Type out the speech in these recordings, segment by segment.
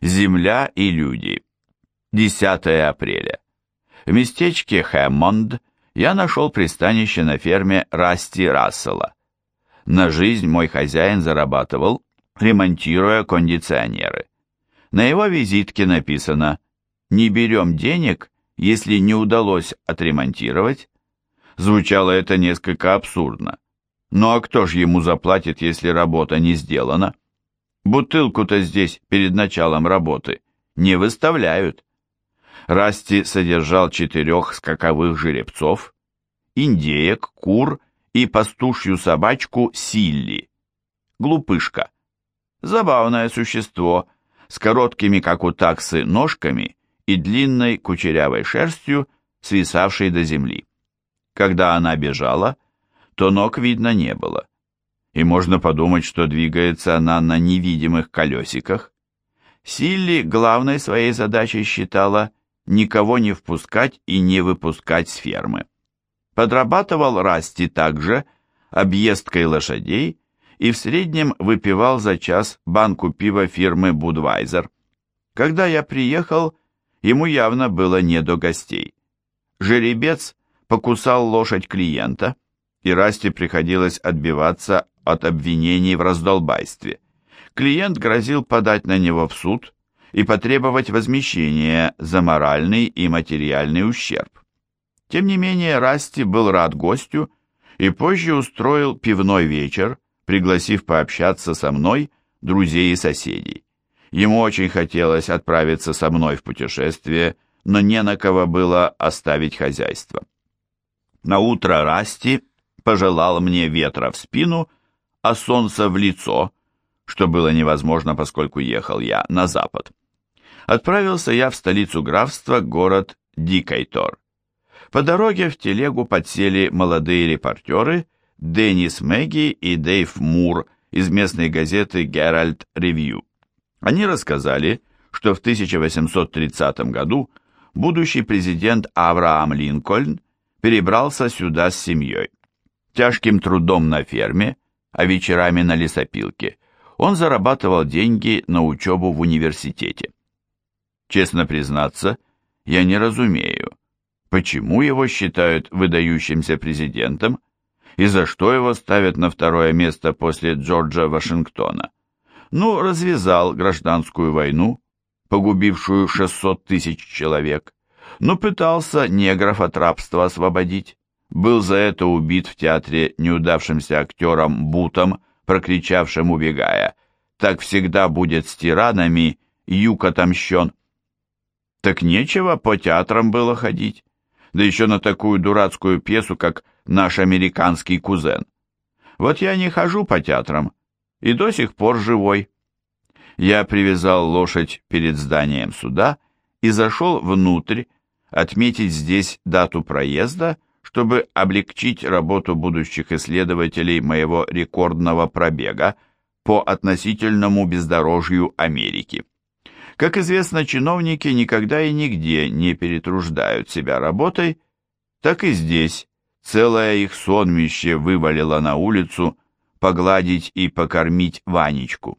Земля и люди. 10 апреля. В местечке Хэммонд я нашел пристанище на ферме Расти Рассела. На жизнь мой хозяин зарабатывал, ремонтируя кондиционеры. На его визитке написано «Не берем денег, если не удалось отремонтировать». Звучало это несколько абсурдно. Ну а кто же ему заплатит, если работа не сделана? Бутылку-то здесь перед началом работы не выставляют. Расти содержал четырех скаковых жеребцов, индеек, кур и пастушью собачку Силли. Глупышка. Забавное существо, с короткими, как у таксы, ножками и длинной кучерявой шерстью, свисавшей до земли. Когда она бежала, то ног видно не было. И можно подумать, что двигается она на невидимых колесиках. Силли главной своей задачей считала никого не впускать и не выпускать с фермы. Подрабатывал Расти также объездкой лошадей и в среднем выпивал за час банку пива фирмы «Будвайзер». Когда я приехал, ему явно было не до гостей. Жеребец покусал лошадь клиента, и Расти приходилось отбиваться от обвинений в раздолбайстве. Клиент грозил подать на него в суд и потребовать возмещения за моральный и материальный ущерб. Тем не менее, Расти был рад гостю и позже устроил пивной вечер, пригласив пообщаться со мной, друзей и соседей. Ему очень хотелось отправиться со мной в путешествие, но не на кого было оставить хозяйство. На утро Расти пожелал мне ветра в спину, а солнца в лицо, что было невозможно, поскольку ехал я на запад. Отправился я в столицу графства, город Дикайтор. По дороге в телегу подсели молодые репортеры – Деннис Мэгги и Дэйв Мур из местной газеты «Геральт Ревью». Они рассказали, что в 1830 году будущий президент Авраам Линкольн перебрался сюда с семьей. Тяжким трудом на ферме, а вечерами на лесопилке, он зарабатывал деньги на учебу в университете. Честно признаться, я не разумею, почему его считают выдающимся президентом, и за что его ставят на второе место после Джорджа Вашингтона. Ну, развязал гражданскую войну, погубившую 600 тысяч человек, но пытался негров от рабства освободить. Был за это убит в театре неудавшимся актером Бутом, прокричавшим, убегая, «Так всегда будет с тиранами, юг отомщен». Так нечего по театрам было ходить, да еще на такую дурацкую пьесу, как наш американский кузен. Вот я не хожу по театрам и до сих пор живой. Я привязал лошадь перед зданием суда и зашел внутрь, отметить здесь дату проезда, чтобы облегчить работу будущих исследователей моего рекордного пробега по относительному бездорожью Америки. Как известно, чиновники никогда и нигде не перетруждают себя работой, так и здесь Целое их сонмище вывалило на улицу погладить и покормить Ванечку.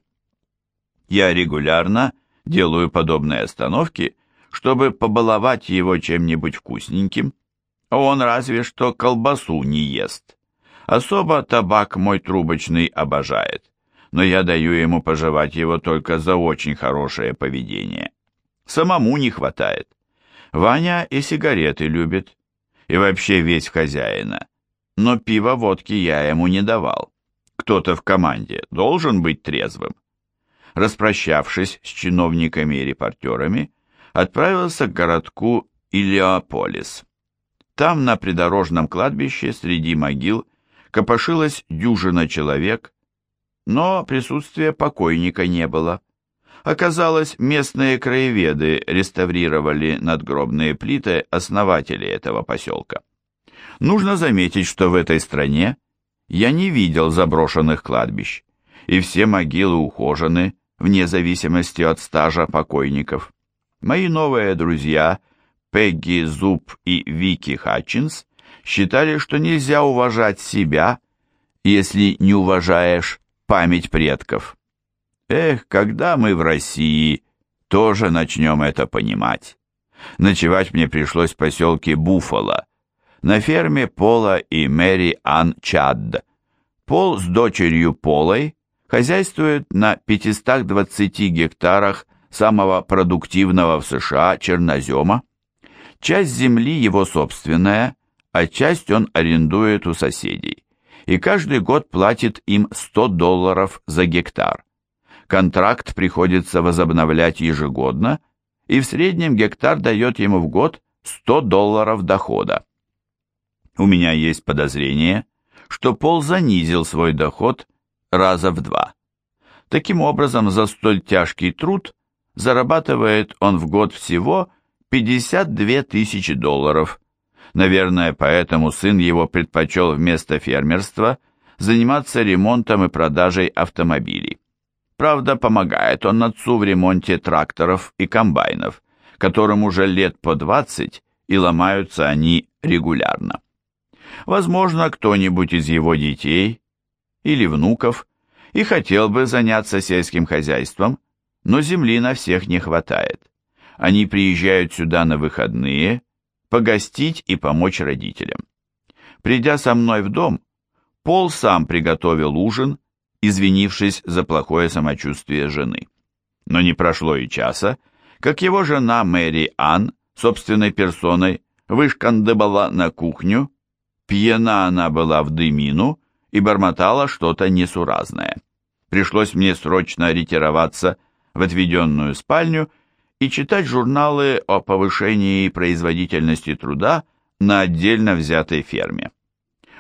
Я регулярно делаю подобные остановки, чтобы побаловать его чем-нибудь вкусненьким, он разве что колбасу не ест. Особо табак мой трубочный обожает, но я даю ему пожевать его только за очень хорошее поведение. Самому не хватает. Ваня и сигареты любит, и вообще весь хозяина. Но пива водки я ему не давал. Кто-то в команде должен быть трезвым. Распрощавшись с чиновниками и репортерами, отправился к городку Илиополис. Там, на придорожном кладбище, среди могил, копошилась дюжина человек, но присутствия покойника не было. Оказалось, местные краеведы реставрировали надгробные плиты основателей этого поселка. Нужно заметить, что в этой стране я не видел заброшенных кладбищ, и все могилы ухожены, вне зависимости от стажа покойников. Мои новые друзья Пегги Зуб и Вики Хатчинс считали, что нельзя уважать себя, если не уважаешь память предков. Эх, когда мы в России тоже начнем это понимать. Ночевать мне пришлось в поселке Буффало, на ферме Пола и Мэри Ан Чадд. Пол с дочерью Полой хозяйствует на 520 гектарах самого продуктивного в США чернозема. Часть земли его собственная, а часть он арендует у соседей. И каждый год платит им 100 долларов за гектар. Контракт приходится возобновлять ежегодно, и в среднем гектар дает ему в год 100 долларов дохода. У меня есть подозрение, что Пол занизил свой доход раза в два. Таким образом, за столь тяжкий труд зарабатывает он в год всего 52 тысячи долларов. Наверное, поэтому сын его предпочел вместо фермерства заниматься ремонтом и продажей автомобилей. Правда, помогает он отцу в ремонте тракторов и комбайнов, которым уже лет по 20, и ломаются они регулярно. Возможно, кто-нибудь из его детей или внуков и хотел бы заняться сельским хозяйством, но земли на всех не хватает. Они приезжают сюда на выходные, погостить и помочь родителям. Придя со мной в дом, Пол сам приготовил ужин, извинившись за плохое самочувствие жены. Но не прошло и часа, как его жена Мэри Анн собственной персоной вышкандыбала на кухню, пьяна она была в дымину и бормотала что-то несуразное. Пришлось мне срочно ретироваться в отведенную спальню и читать журналы о повышении производительности труда на отдельно взятой ферме.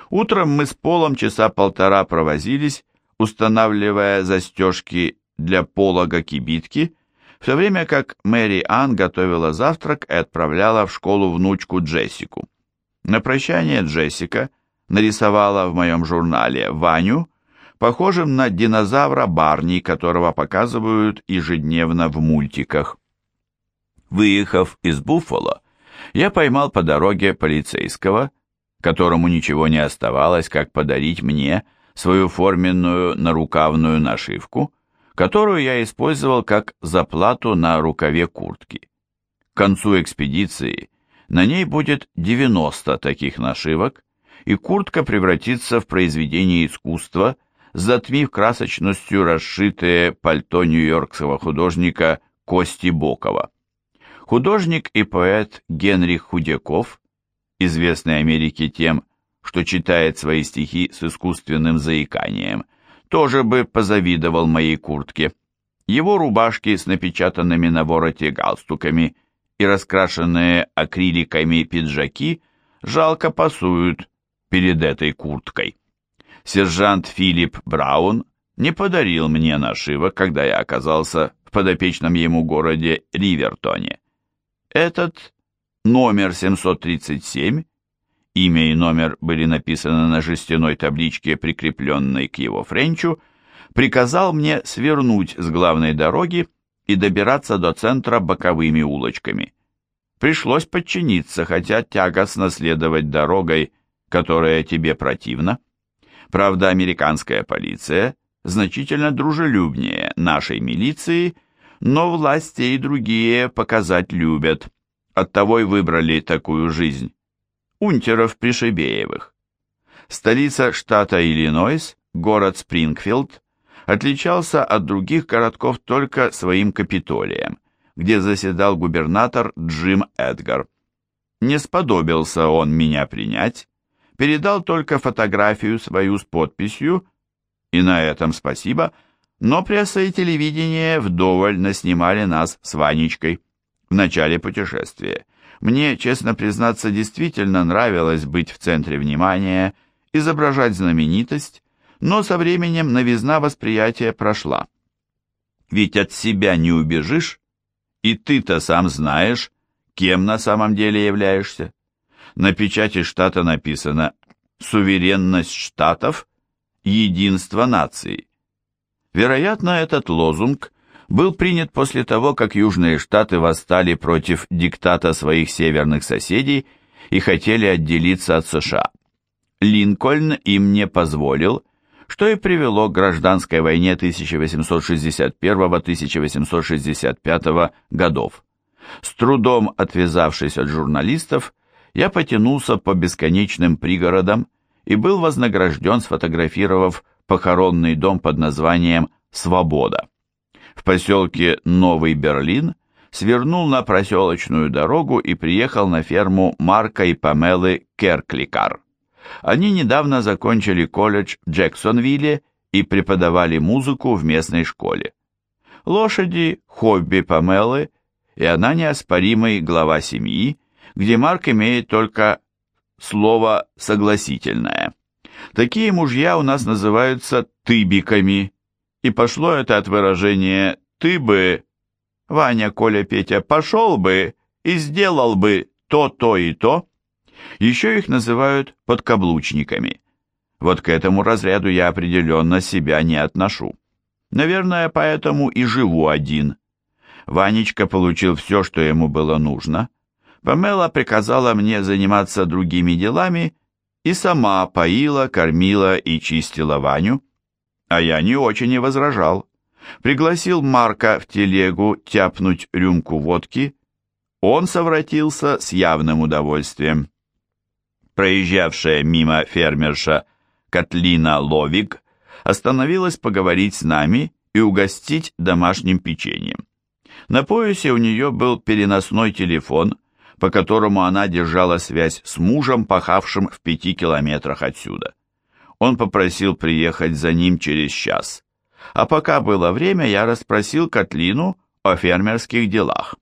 Утром мы с Полом часа полтора провозились, устанавливая застежки для полога кибитки, в то время как Мэри Анн готовила завтрак и отправляла в школу внучку Джессику. На прощание Джессика нарисовала в моем журнале Ваню, похожим на динозавра Барни, которого показывают ежедневно в мультиках. Выехав из Буффало, я поймал по дороге полицейского, которому ничего не оставалось, как подарить мне свою форменную нарукавную нашивку, которую я использовал как заплату на рукаве куртки. К концу экспедиции на ней будет 90 таких нашивок, и куртка превратится в произведение искусства, затмив красочностью расшитое пальто нью-йоркского художника Кости Бокова. Художник и поэт Генрих Худяков, известный Америке тем, что читает свои стихи с искусственным заиканием, тоже бы позавидовал моей куртке. Его рубашки с напечатанными на вороте галстуками – и раскрашенные акриликами пиджаки жалко пасуют перед этой курткой. Сержант Филипп Браун не подарил мне нашивок, когда я оказался в подопечном ему городе Ривертоне. Этот номер 737, имя и номер были написаны на жестяной табличке, прикрепленной к его френчу, приказал мне свернуть с главной дороги и добираться до центра боковыми улочками. Пришлось подчиниться, хотя тягостно следовать дорогой, которая тебе противна. Правда, американская полиция значительно дружелюбнее нашей милиции, но власти и другие показать любят. Оттого и выбрали такую жизнь. Унтеров Пришибеевых. Столица штата Иллинойс, город Спрингфилд, отличался от других городков только своим Капитолием, где заседал губернатор Джим Эдгар. Не сподобился он меня принять, передал только фотографию свою с подписью, и на этом спасибо, но пресса и телевидение вдоволь наснимали нас с Ванечкой в начале путешествия. Мне, честно признаться, действительно нравилось быть в центре внимания, изображать знаменитость, но со временем новизна восприятия прошла. Ведь от себя не убежишь, и ты-то сам знаешь, кем на самом деле являешься. На печати штата написано «Суверенность штатов – единство нации». Вероятно, этот лозунг был принят после того, как Южные Штаты восстали против диктата своих северных соседей и хотели отделиться от США. Линкольн им не позволил, что и привело к гражданской войне 1861-1865 годов. С трудом отвязавшись от журналистов, я потянулся по бесконечным пригородам и был вознагражден, сфотографировав похоронный дом под названием «Свобода». В поселке Новый Берлин свернул на проселочную дорогу и приехал на ферму Марка и Памелы Керкликар. Они недавно закончили колледж в Джексонвилле и преподавали музыку в местной школе. Лошади – хобби Памелы, и она неоспоримый глава семьи, где Марк имеет только слово «согласительное». Такие мужья у нас называются «тыбиками», и пошло это от выражения «ты бы, Ваня, Коля, Петя, пошел бы и сделал бы то, то и то». Еще их называют подкаблучниками. Вот к этому разряду я определенно себя не отношу. Наверное, поэтому и живу один. Ванечка получил все, что ему было нужно – Памела приказала мне заниматься другими делами и сама поила, кормила и чистила Ваню. А я не очень и возражал. Пригласил Марка в телегу тяпнуть рюмку водки. Он совратился с явным удовольствием. Проезжавшая мимо фермерша Котлина Ловик остановилась поговорить с нами и угостить домашним печеньем. На поясе у нее был переносной телефон – по которому она держала связь с мужем, пахавшим в пяти километрах отсюда. Он попросил приехать за ним через час. А пока было время, я расспросил Котлину о фермерских делах.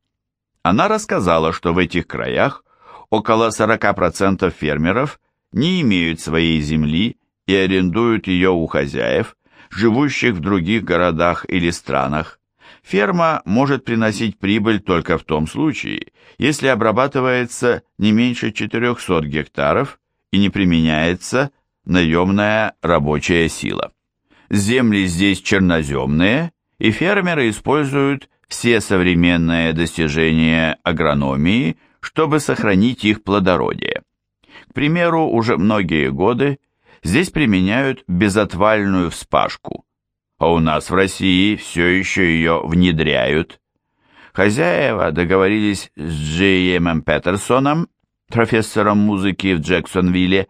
Она рассказала, что в этих краях около 40% фермеров не имеют своей земли и арендуют ее у хозяев, живущих в других городах или странах, Ферма может приносить прибыль только в том случае, если обрабатывается не меньше 400 гектаров и не применяется наемная рабочая сила. Земли здесь черноземные, и фермеры используют все современные достижения агрономии, чтобы сохранить их плодородие. К примеру, уже многие годы здесь применяют безотвальную вспашку, а у нас в России все еще ее внедряют. Хозяева договорились с Джейемом Петерсоном, профессором музыки в Джексонвилле,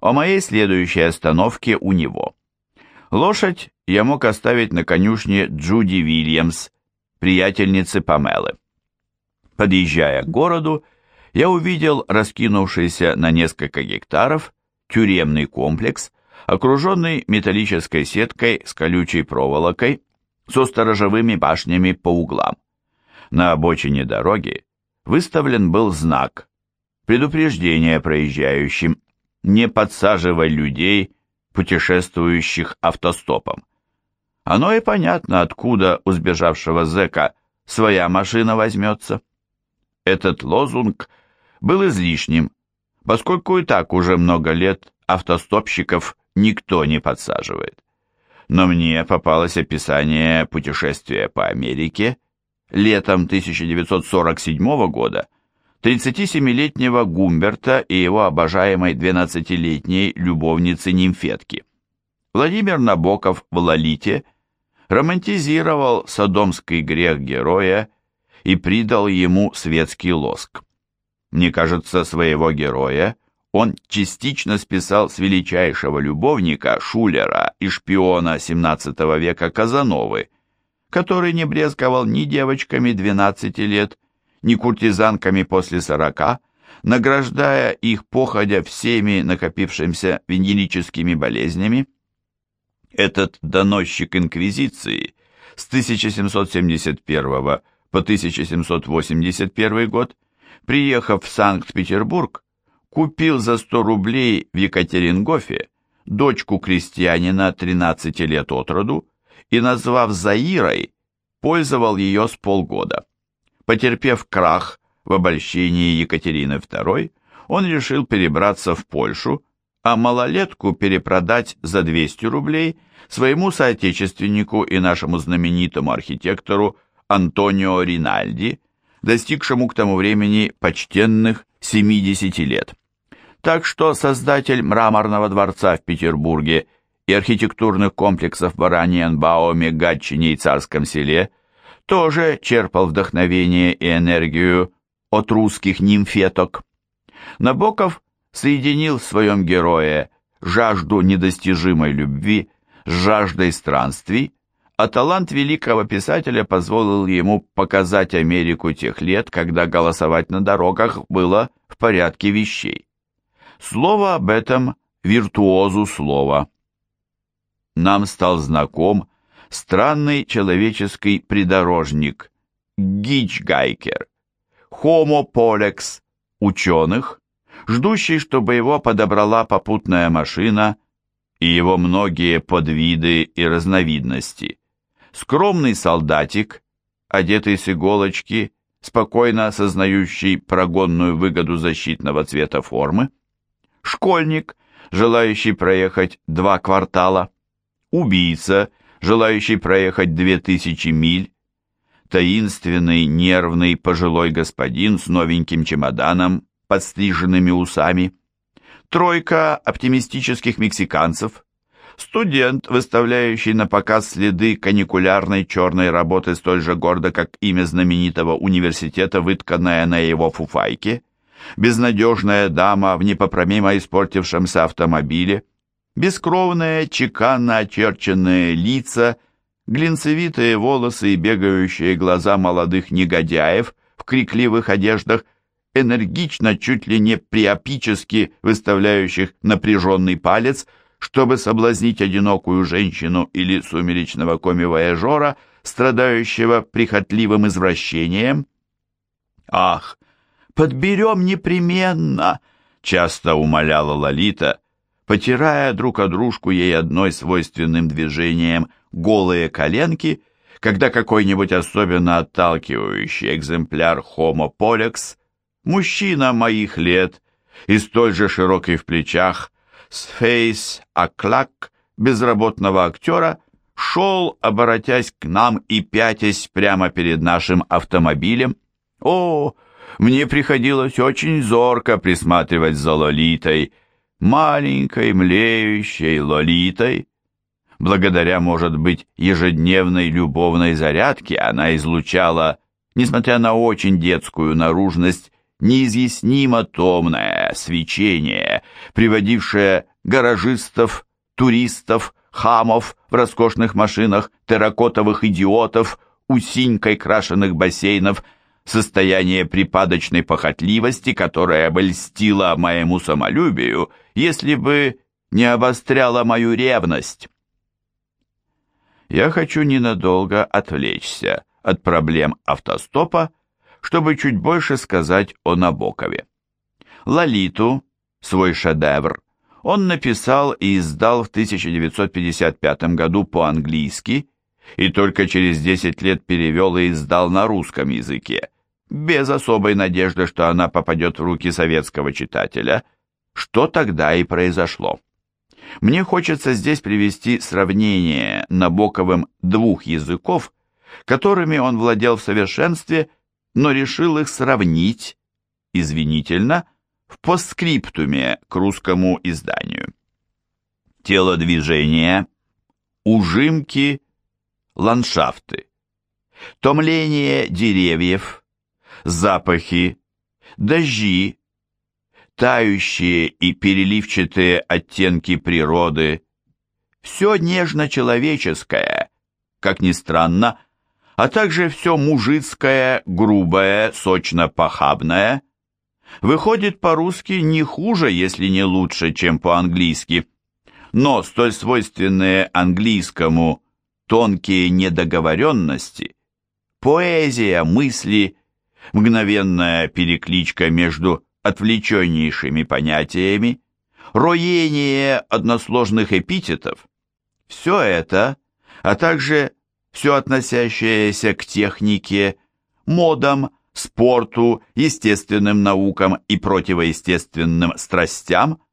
о моей следующей остановке у него. Лошадь я мог оставить на конюшне Джуди Вильямс, приятельницы Памелы. Подъезжая к городу, я увидел раскинувшийся на несколько гектаров тюремный комплекс, окруженный металлической сеткой с колючей проволокой, со сторожевыми башнями по углам. На обочине дороги выставлен был знак предупреждение проезжающим «Не подсаживай людей, путешествующих автостопом». Оно и понятно, откуда у сбежавшего зэка своя машина возьмется. Этот лозунг был излишним, поскольку и так уже много лет автостопщиков никто не подсаживает. Но мне попалось описание путешествия по Америке летом 1947 года 37-летнего Гумберта и его обожаемой 12-летней любовницы-нимфетки. Владимир Набоков в «Лолите» романтизировал содомский грех героя и придал ему светский лоск. Мне кажется, своего героя он частично списал с величайшего любовника Шулера и шпиона XVII века Казановы, который не брезговал ни девочками 12 лет, ни куртизанками после 40, награждая их походя всеми накопившимися венерическими болезнями. Этот доносчик инквизиции с 1771 по 1781 год, приехав в Санкт-Петербург, купил за 100 рублей в Екатерингофе дочку крестьянина 13 лет от роду и, назвав Заирой, пользовал ее с полгода. Потерпев крах в обольщении Екатерины II, он решил перебраться в Польшу, а малолетку перепродать за 200 рублей своему соотечественнику и нашему знаменитому архитектору Антонио Ринальди, достигшему к тому времени почтенных 70 лет. Так что создатель мраморного дворца в Петербурге и архитектурных комплексов в Ораниенбауме, Гатчине и Царском селе тоже черпал вдохновение и энергию от русских нимфеток. Набоков соединил в своем герое жажду недостижимой любви с жаждой странствий, а талант великого писателя позволил ему показать Америку тех лет, когда голосовать на дорогах было в порядке вещей. Слово об этом виртуозу слова. Нам стал знаком странный человеческий придорожник Гичгайкер, Polex ученых, ждущий, чтобы его подобрала попутная машина и его многие подвиды и разновидности. Скромный солдатик, одетый с иголочки, спокойно осознающий прогонную выгоду защитного цвета формы, школьник, желающий проехать два квартала, убийца, желающий проехать две тысячи миль, таинственный, нервный пожилой господин с новеньким чемоданом, подстриженными усами, тройка оптимистических мексиканцев, студент, выставляющий на показ следы каникулярной черной работы столь же гордо, как имя знаменитого университета, вытканное на его фуфайке, безнадежная дама в непоправимо испортившемся автомобиле, бескровные, чеканно очерченные лица, глинцевитые волосы и бегающие глаза молодых негодяев в крикливых одеждах, энергично, чуть ли не приопически выставляющих напряженный палец, чтобы соблазнить одинокую женщину или сумеречного коми-вояжера, страдающего прихотливым извращением. «Ах, подберем непременно!» — часто умоляла Лолита, потирая друг о дружку ей одной свойственным движением голые коленки, когда какой-нибудь особенно отталкивающий экземпляр Homo Polex, мужчина моих лет и столь же широкий в плечах, с фейс аклак безработного актера, шел, оборотясь к нам и пятясь прямо перед нашим автомобилем. О, мне приходилось очень зорко присматривать за Лолитой, маленькой, млеющей Лолитой. Благодаря, может быть, ежедневной любовной зарядке она излучала, несмотря на очень детскую наружность, неизъяснимо томное свечение, приводившее гаражистов, туристов, хамов в роскошных машинах, терракотовых идиотов, усинькой крашеных бассейнов – состояние припадочной похотливости, которая бы льстила моему самолюбию, если бы не обостряла мою ревность. Я хочу ненадолго отвлечься от проблем автостопа, чтобы чуть больше сказать о Набокове. Лолиту, свой шедевр, он написал и издал в 1955 году по-английски и только через 10 лет перевел и издал на русском языке, без особой надежды, что она попадет в руки советского читателя, что тогда и произошло. Мне хочется здесь привести сравнение Набоковым двух языков, которыми он владел в совершенстве, но решил их сравнить, извинительно, в постскриптуме к русскому изданию. Телодвижение, ужимки, ландшафты, томление деревьев, запахи, дожди, тающие и переливчатые оттенки природы, все нежно-человеческое, как ни странно, а также все мужицкое, грубое, сочно-похабное, выходит по-русски не хуже, если не лучше, чем по-английски, но столь свойственные английскому тонкие недоговоренности, поэзия мысли, мгновенная перекличка между отвлеченнейшими понятиями, роение односложных эпитетов, все это, а также все относящееся к технике, модам, спорту, естественным наукам и противоестественным страстям –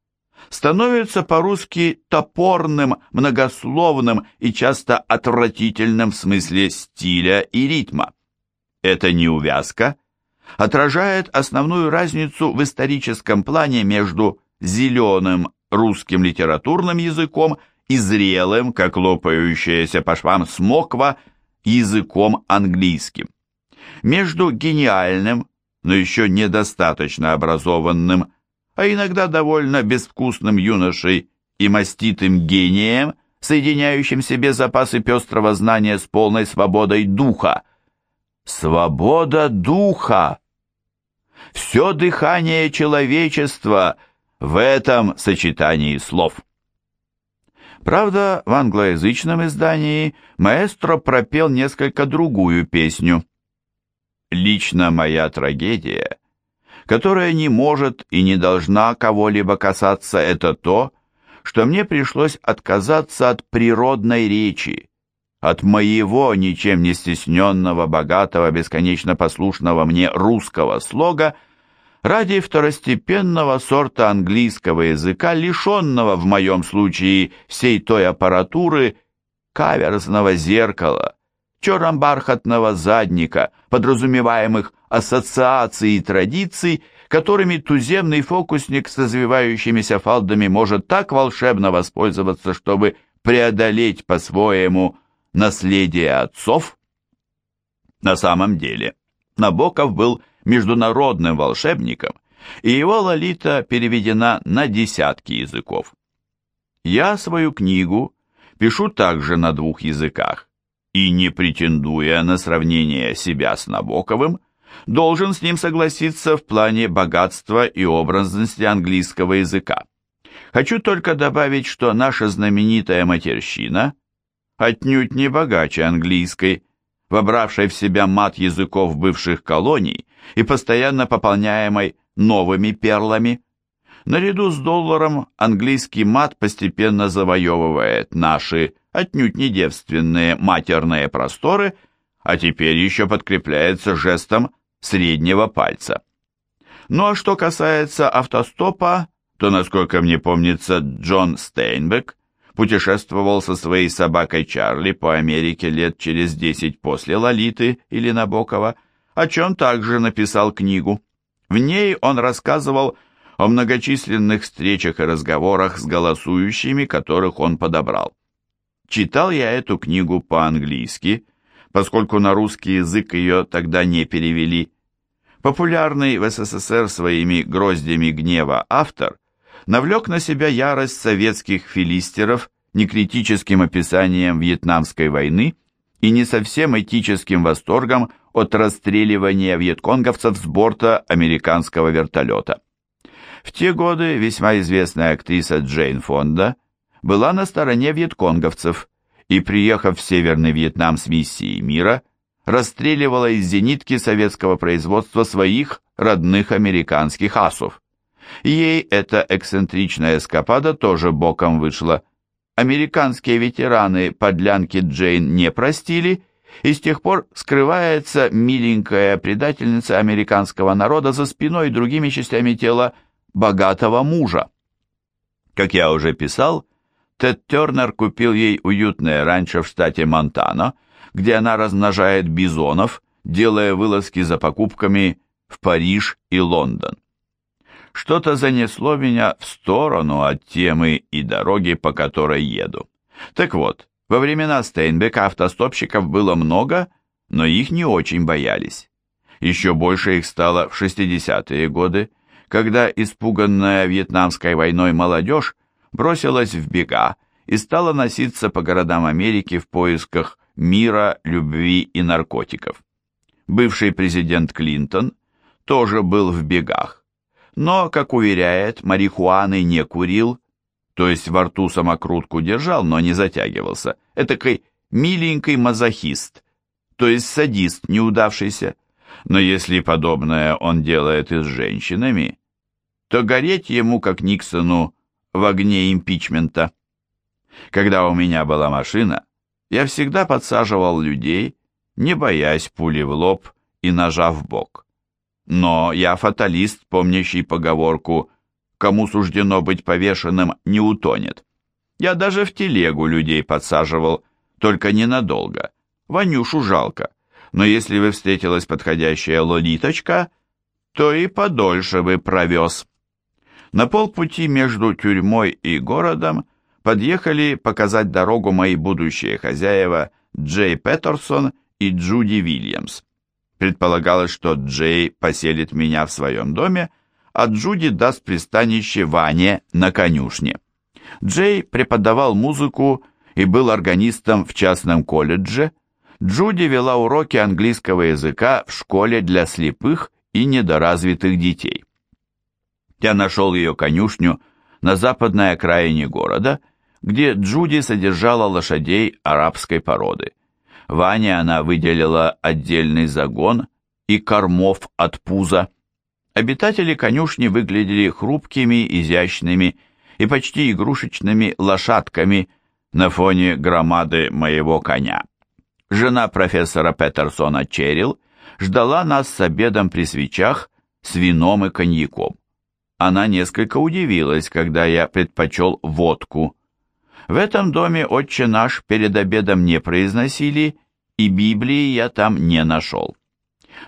становится по-русски топорным, многословным и часто отвратительным в смысле стиля и ритма. Эта неувязка отражает основную разницу в историческом плане между зеленым русским литературным языком и зрелым, как лопающаяся по швам смоква, языком английским. Между гениальным, но еще недостаточно образованным, а иногда довольно безвкусным юношей и маститым гением, соединяющим в себе запасы пестрого знания с полной свободой духа. Свобода духа! Все дыхание человечества в этом сочетании слов. Правда, в англоязычном издании маэстро пропел несколько другую песню. «Лично моя трагедия, которая не может и не должна кого-либо касаться, это то, что мне пришлось отказаться от природной речи, от моего ничем не стесненного, богатого, бесконечно послушного мне русского слога ради второстепенного сорта английского языка, лишенного в моем случае всей той аппаратуры каверзного зеркала, черно-бархатного задника, подразумеваемых ассоциаций и традиций, которыми туземный фокусник с развивающимися фалдами может так волшебно воспользоваться, чтобы преодолеть по-своему наследие отцов? На самом деле, Набоков был международным волшебником, и его Лолита переведена на десятки языков. Я свою книгу пишу также на двух языках, и, не претендуя на сравнение себя с Набоковым, должен с ним согласиться в плане богатства и образности английского языка. Хочу только добавить, что наша знаменитая матерщина отнюдь не богаче английской, вобравшей в себя мат языков бывших колоний и постоянно пополняемой новыми перлами. Наряду с долларом английский мат постепенно завоевывает наши отнюдь не девственные матерные просторы, а теперь еще подкрепляется жестом среднего пальца. Ну а что касается автостопа, то, насколько мне помнится, Джон Стейнбек путешествовал со своей собакой Чарли по Америке лет через десять после Лолиты или Набокова, о чем также написал книгу. В ней он рассказывал о многочисленных встречах и разговорах с голосующими, которых он подобрал. Читал я эту книгу по-английски, поскольку на русский язык ее тогда не перевели. Популярный в СССР своими гроздями гнева автор – навлек на себя ярость советских филистеров некритическим описанием Вьетнамской войны и не совсем этическим восторгом от расстреливания вьетконговцев с борта американского вертолета. В те годы весьма известная актриса Джейн Фонда была на стороне вьетконговцев и, приехав в Северный Вьетнам с миссией мира, расстреливала из зенитки советского производства своих родных американских асов. Ей эта эксцентричная эскапада тоже боком вышла. Американские ветераны подлянки Джейн не простили, и с тех пор скрывается миленькая предательница американского народа за спиной и другими частями тела богатого мужа. Как я уже писал, Тед Тернер купил ей уютное ранчо в штате Монтана, где она размножает бизонов, делая вылазки за покупками в Париж и Лондон что-то занесло меня в сторону от темы и дороги, по которой еду. Так вот, во времена Стейнбека автостопщиков было много, но их не очень боялись. Еще больше их стало в 60-е годы, когда испуганная Вьетнамской войной молодежь бросилась в бега и стала носиться по городам Америки в поисках мира, любви и наркотиков. Бывший президент Клинтон тоже был в бегах, но, как уверяет, марихуаны не курил, то есть во рту самокрутку держал, но не затягивался. Этакой миленький мазохист, то есть садист неудавшийся. Но если подобное он делает и с женщинами, то гореть ему, как Никсону, в огне импичмента. Когда у меня была машина, я всегда подсаживал людей, не боясь пули в лоб и ножа в бок. Но я фаталист, помнящий поговорку «Кому суждено быть повешенным, не утонет». Я даже в телегу людей подсаживал, только ненадолго. Ванюшу жалко. Но если вы встретилась подходящая лолиточка, то и подольше бы провез. На полпути между тюрьмой и городом подъехали показать дорогу мои будущие хозяева Джей Петерсон и Джуди Вильямс. Предполагалось, что Джей поселит меня в своем доме, а Джуди даст пристанище Ване на конюшне. Джей преподавал музыку и был органистом в частном колледже. Джуди вела уроки английского языка в школе для слепых и недоразвитых детей. Я нашел ее конюшню на западной окраине города, где Джуди содержала лошадей арабской породы. Ване она выделила отдельный загон и кормов от пуза. Обитатели конюшни выглядели хрупкими, изящными и почти игрушечными лошадками на фоне громады моего коня. Жена профессора Петерсона Черил ждала нас с обедом при свечах, с вином и коньяком. Она несколько удивилась, когда я предпочел водку. В этом доме отче наш перед обедом не произносили, и Библии я там не нашел.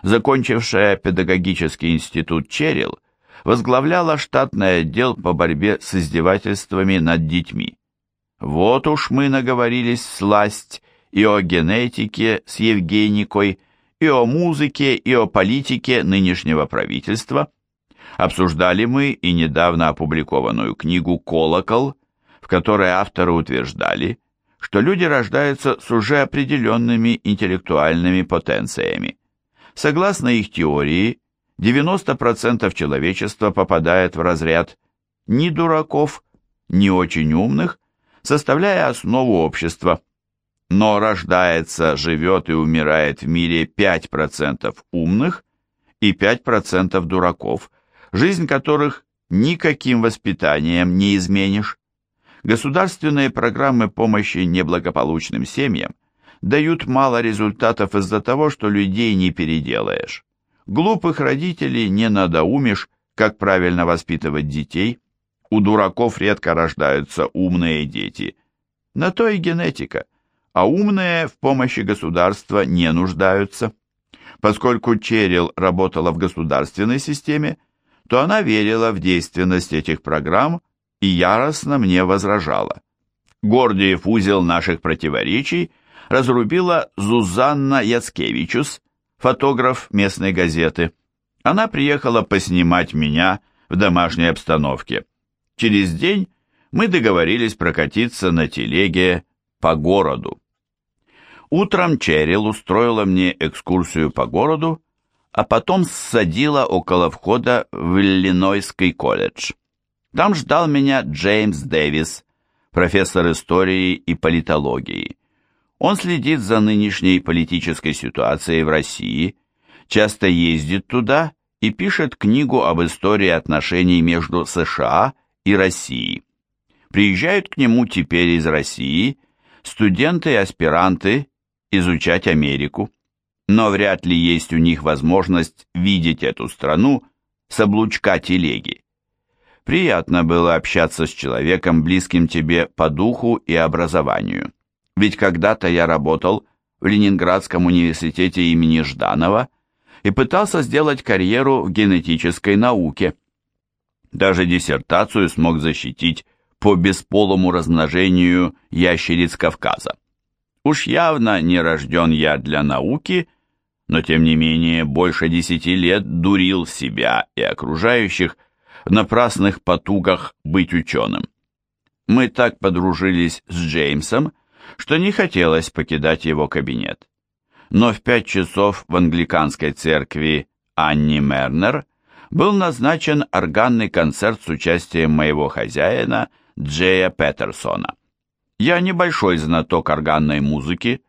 Закончившая педагогический институт Черил возглавляла штатный отдел по борьбе с издевательствами над детьми. Вот уж мы наговорились сласть и о генетике с Евгеникой, и о музыке, и о политике нынешнего правительства. Обсуждали мы и недавно опубликованную книгу «Колокол», которой авторы утверждали, что люди рождаются с уже определенными интеллектуальными потенциями. Согласно их теории, 90% человечества попадает в разряд ни дураков, ни очень умных, составляя основу общества. Но рождается, живет и умирает в мире 5% умных и 5% дураков, жизнь которых никаким воспитанием не изменишь. Государственные программы помощи неблагополучным семьям дают мало результатов из-за того, что людей не переделаешь. Глупых родителей не надоумишь, как правильно воспитывать детей. У дураков редко рождаются умные дети. На то и генетика. А умные в помощи государства не нуждаются. Поскольку Черил работала в государственной системе, то она верила в действенность этих программ и яростно мне возражала. Гордиев узел наших противоречий разрубила Зузанна Яцкевичус, фотограф местной газеты. Она приехала поснимать меня в домашней обстановке. Через день мы договорились прокатиться на телеге по городу. Утром Черил устроила мне экскурсию по городу, а потом ссадила около входа в Иллинойский колледж. Там ждал меня Джеймс Дэвис, профессор истории и политологии. Он следит за нынешней политической ситуацией в России, часто ездит туда и пишет книгу об истории отношений между США и Россией. Приезжают к нему теперь из России студенты и аспиранты изучать Америку, но вряд ли есть у них возможность видеть эту страну с облучка телеги. Приятно было общаться с человеком, близким тебе по духу и образованию. Ведь когда-то я работал в Ленинградском университете имени Жданова и пытался сделать карьеру в генетической науке. Даже диссертацию смог защитить по бесполому размножению ящериц Кавказа. Уж явно не рожден я для науки, но тем не менее больше десяти лет дурил себя и окружающих – напрасных потугах быть ученым. Мы так подружились с Джеймсом, что не хотелось покидать его кабинет. Но в пять часов в англиканской церкви Анни Мернер был назначен органный концерт с участием моего хозяина Джея Петерсона. Я небольшой знаток органной музыки,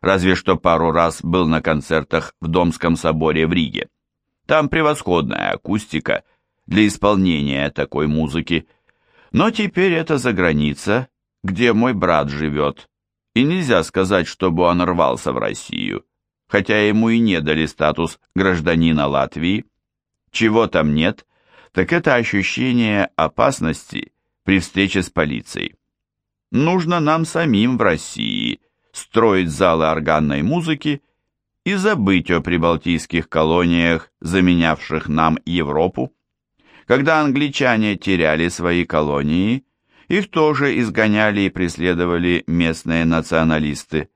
разве что пару раз был на концертах в Домском соборе в Риге. Там превосходная акустика – для исполнения такой музыки. Но теперь это за граница, где мой брат живет, и нельзя сказать, чтобы он рвался в Россию, хотя ему и не дали статус гражданина Латвии. Чего там нет, так это ощущение опасности при встрече с полицией. Нужно нам самим в России строить залы органной музыки и забыть о прибалтийских колониях, заменявших нам Европу. Когда англичане теряли свои колонии, Их тоже изгоняли и преследовали местные националисты.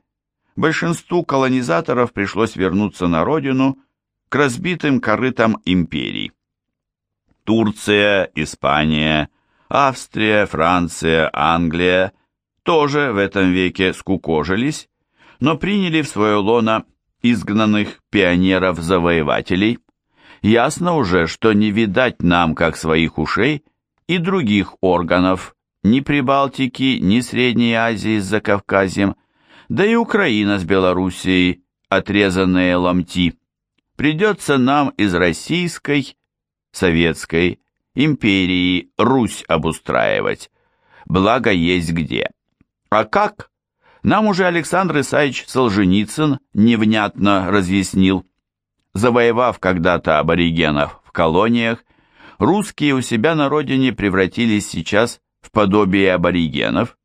Большинству колонизаторов пришлось вернуться на родину к разбитым корытам империй. Турция, Испания, Австрия, Франция, Англия тоже в этом веке скукожились, но приняли в свое лоно изгнанных пионеров-завоевателей. Ясно уже, что не видать нам, как своих ушей, и других органов, ни Прибалтики, ни Средней Азии с Закавказьем, да и Украина с Белоруссией, отрезанные ломти. Придется нам из российской, советской, империи Русь обустраивать, благо есть где. А как? Нам уже Александр Исаевич Солженицын невнятно разъяснил. Завоевав когда-то аборигенов в колониях, русские у себя на родине превратились сейчас в подобие аборигенов,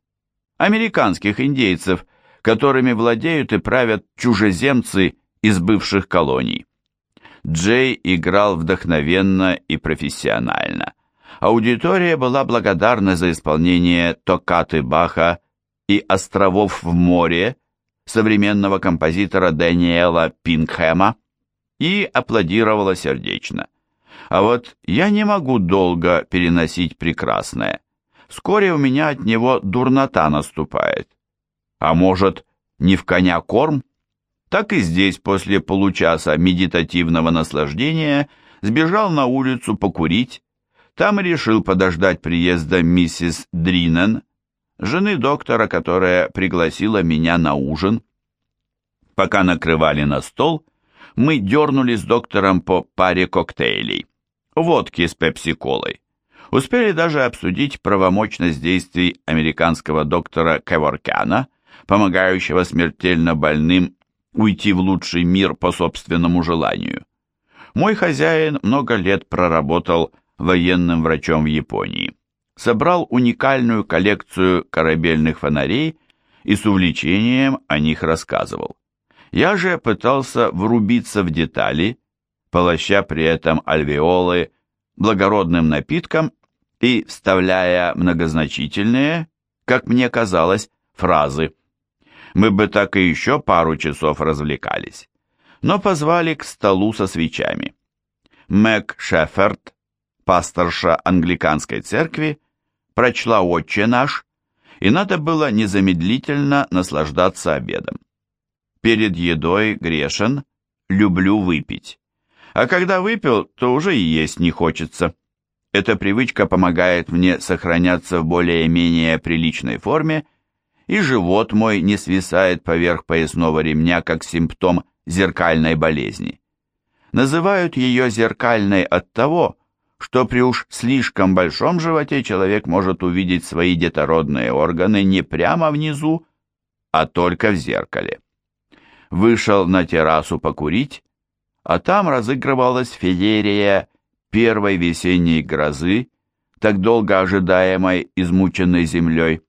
американских индейцев, которыми владеют и правят чужеземцы из бывших колоний. Джей играл вдохновенно и профессионально. Аудитория была благодарна за исполнение токкаты Баха и «Островов в море» современного композитора Дэниела Пингхэма и аплодировала сердечно. А вот я не могу долго переносить прекрасное. Вскоре у меня от него дурнота наступает. А может, не в коня корм? Так и здесь после получаса медитативного наслаждения сбежал на улицу покурить. Там решил подождать приезда миссис Дринен, жены доктора, которая пригласила меня на ужин. Пока накрывали на стол, мы дернули с доктором по паре коктейлей. Водки с пепси-колой. Успели даже обсудить правомочность действий американского доктора Кеворкяна, помогающего смертельно больным уйти в лучший мир по собственному желанию. Мой хозяин много лет проработал военным врачом в Японии собрал уникальную коллекцию корабельных фонарей и с увлечением о них рассказывал. Я же пытался врубиться в детали, полоща при этом альвеолы благородным напитком и вставляя многозначительные, как мне казалось, фразы. Мы бы так и еще пару часов развлекались, но позвали к столу со свечами. Мэг Шеферд, пасторша англиканской церкви, прочла «Отче наш», и надо было незамедлительно наслаждаться обедом. Перед едой грешен, люблю выпить. А когда выпил, то уже и есть не хочется. Эта привычка помогает мне сохраняться в более-менее приличной форме, и живот мой не свисает поверх поясного ремня как симптом зеркальной болезни. Называют ее зеркальной от того, что при уж слишком большом животе человек может увидеть свои детородные органы не прямо внизу, а только в зеркале. Вышел на террасу покурить, а там разыгрывалась феерия первой весенней грозы, так долго ожидаемой измученной землей.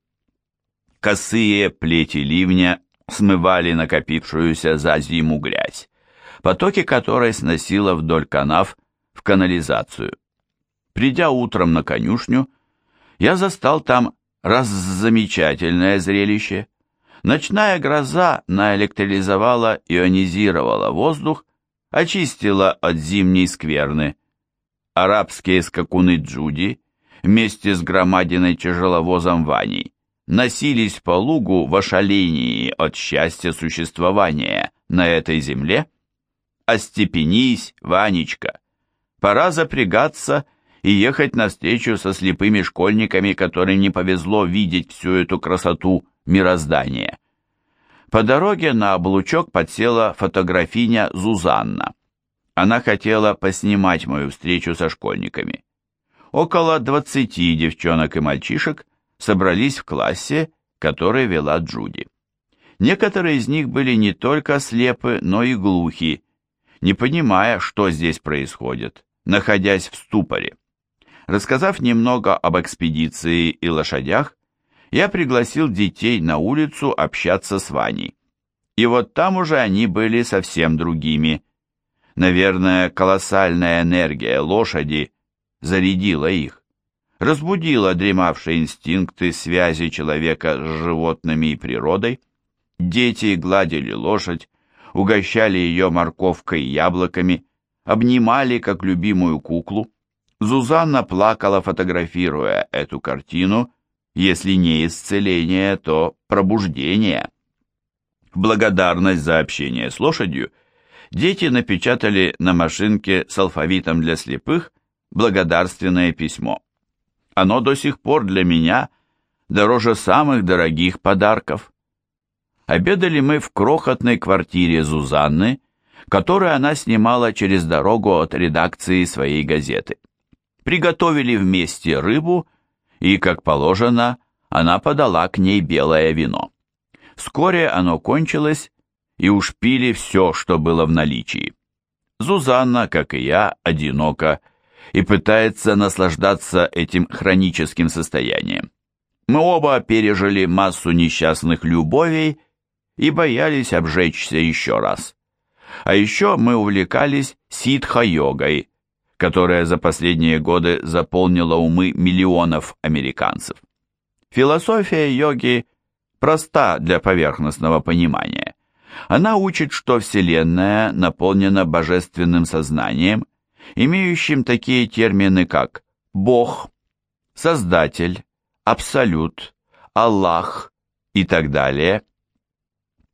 Косые плети ливня смывали накопившуюся за зиму грязь, потоки которой сносило вдоль канав в канализацию. Придя утром на конюшню, я застал там раз замечательное зрелище. Ночная гроза наэлектролизовала, ионизировала воздух, очистила от зимней скверны. Арабские скакуны Джуди вместе с громадиной тяжеловозом Ваней носились по лугу в ошалении от счастья существования на этой земле. Остепенись, Ванечка, пора запрягаться и ехать навстречу со слепыми школьниками, которым не повезло видеть всю эту красоту мироздания. По дороге на облучок подсела фотографиня Зузанна. Она хотела поснимать мою встречу со школьниками. Около двадцати девчонок и мальчишек собрались в классе, который вела Джуди. Некоторые из них были не только слепы, но и глухи, не понимая, что здесь происходит, находясь в ступоре. Рассказав немного об экспедиции и лошадях, я пригласил детей на улицу общаться с Ваней. И вот там уже они были совсем другими. Наверное, колоссальная энергия лошади зарядила их. разбудила дремавшие инстинкты связи человека с животными и природой. Дети гладили лошадь, угощали ее морковкой и яблоками, обнимали как любимую куклу. Зузанна плакала, фотографируя эту картину, если не исцеление, то пробуждение. В благодарность за общение с лошадью дети напечатали на машинке с алфавитом для слепых благодарственное письмо. Оно до сих пор для меня дороже самых дорогих подарков. Обедали мы в крохотной квартире Зузанны, которую она снимала через дорогу от редакции своей газеты. Приготовили вместе рыбу, и, как положено, она подала к ней белое вино. Вскоре оно кончилось, и уж пили все, что было в наличии. Зузанна, как и я, одинока и пытается наслаждаться этим хроническим состоянием. Мы оба пережили массу несчастных любовей и боялись обжечься еще раз. А еще мы увлекались ситха-йогой, которая за последние годы заполнила умы миллионов американцев. Философия йоги проста для поверхностного понимания. Она учит, что Вселенная наполнена божественным сознанием, имеющим такие термины, как Бог, Создатель, Абсолют, Аллах и так далее.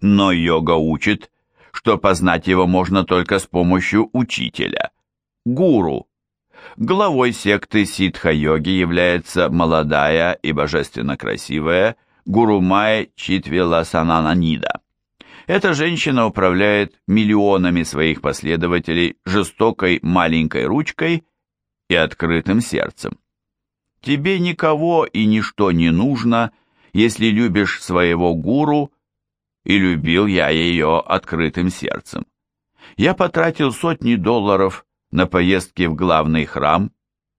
Но йога учит, что познать его можно только с помощью учителя, гуру. Главой секты ситха-йоги является молодая и божественно красивая Гурумай Читвиласананида. Эта женщина управляет миллионами своих последователей жестокой маленькой ручкой и открытым сердцем. Тебе никого и ничто не нужно, если любишь своего гуру и любил я ее открытым сердцем. Я потратил сотни долларов на поездки в главный храм,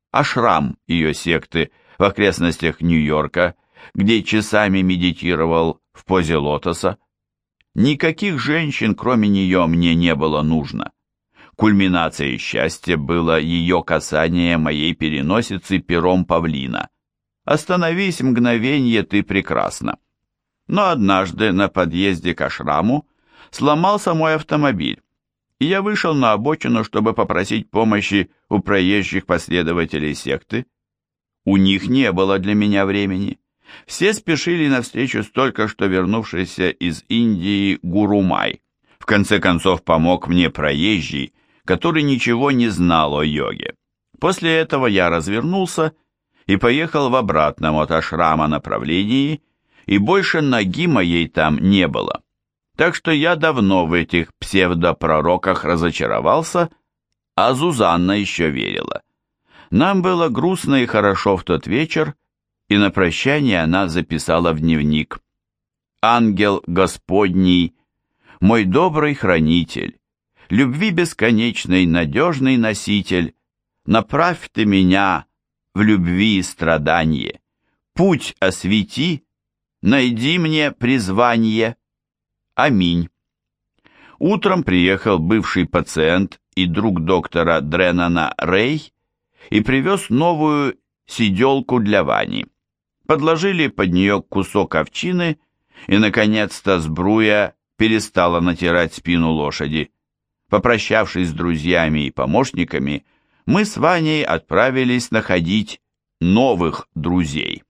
ашрам ее секты в окрестностях Нью-Йорка, где часами медитировал в позе лотоса. Никаких женщин, кроме нее, мне не было нужно. Кульминацией счастья было ее касание моей переносицы пером павлина. «Остановись мгновенье, ты прекрасна». Но однажды на подъезде к ашраму сломался мой автомобиль, и я вышел на обочину, чтобы попросить помощи у проезжих последователей секты. У них не было для меня времени. Все спешили навстречу с только что вернувшейся из Индии Гурумай. В конце концов помог мне проезжий, который ничего не знал о йоге. После этого я развернулся и поехал в обратном от ашрама направлении, и больше ноги моей там не было. Так что я давно в этих псевдопророках разочаровался, а Зузанна еще верила. Нам было грустно и хорошо в тот вечер, и на прощание она записала в дневник. «Ангел Господний, мой добрый хранитель, любви бесконечный, надежный носитель, направь ты меня в любви и страданье, путь освети, найди мне призвание». Аминь. Утром приехал бывший пациент и друг доктора Дренана Рэй и привез новую сиделку для Вани. Подложили под нее кусок овчины, и, наконец-то, сбруя перестала натирать спину лошади. Попрощавшись с друзьями и помощниками, мы с Ваней отправились находить новых друзей.